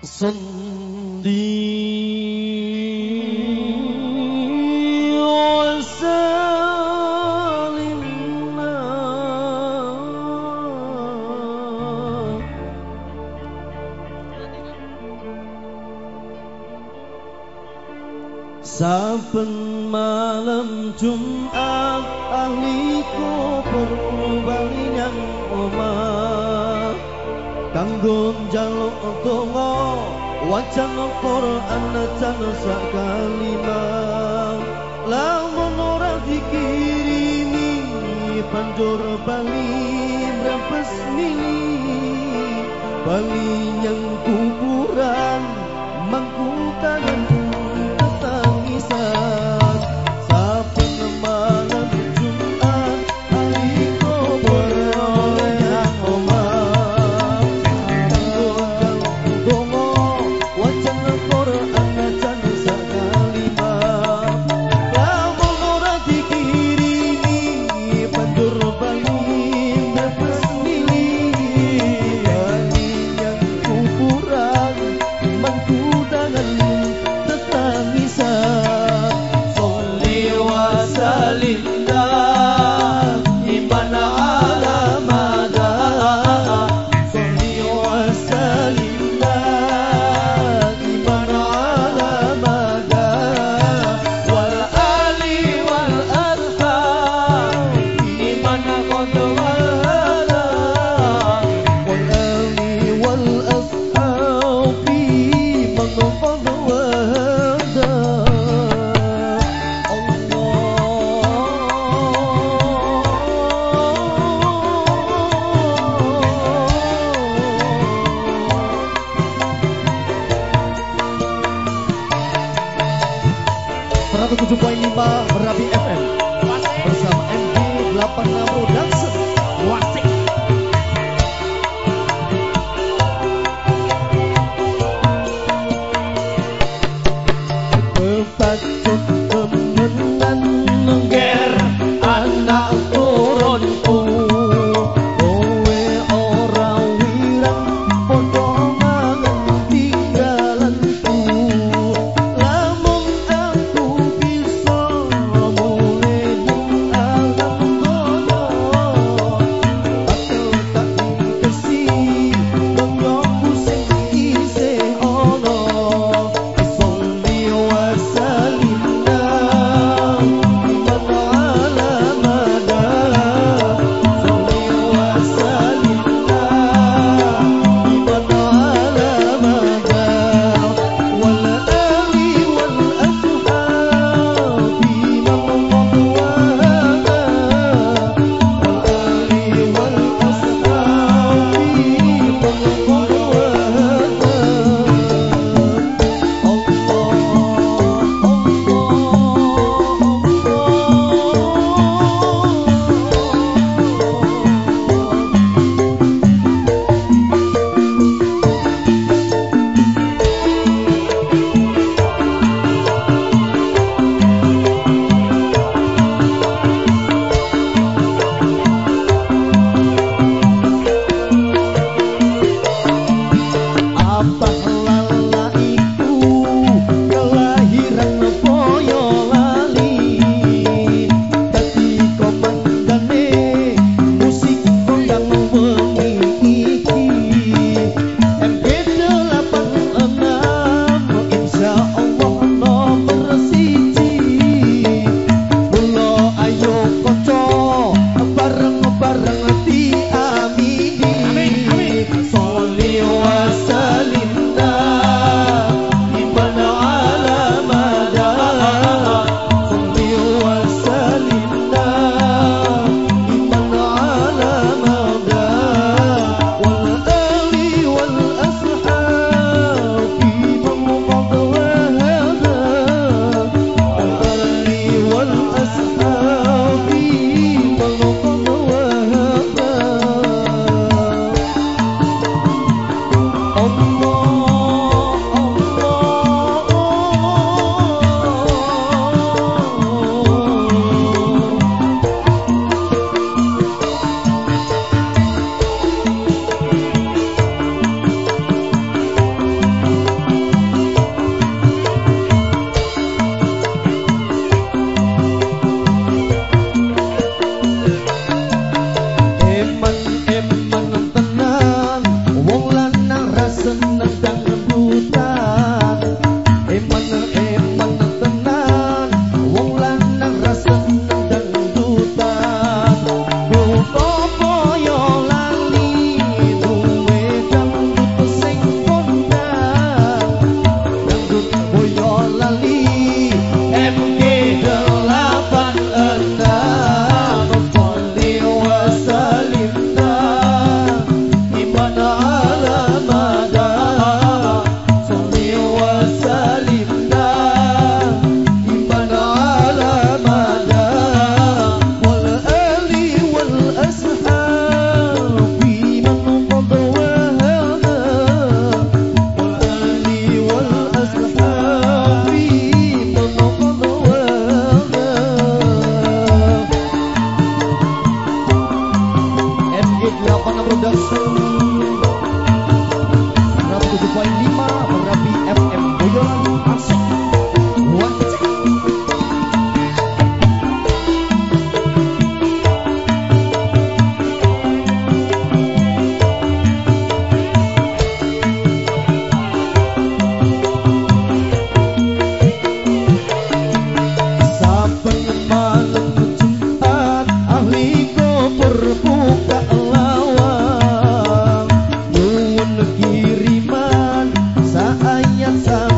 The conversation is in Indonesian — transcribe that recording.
Saben malam Jumat ahli kubur bali nyang omah Kanggo njaluk donga wacan Quran najan sak kalimah Lamun ora dikirimi banjur bali mrepes mili Bali nyang Bye. danza.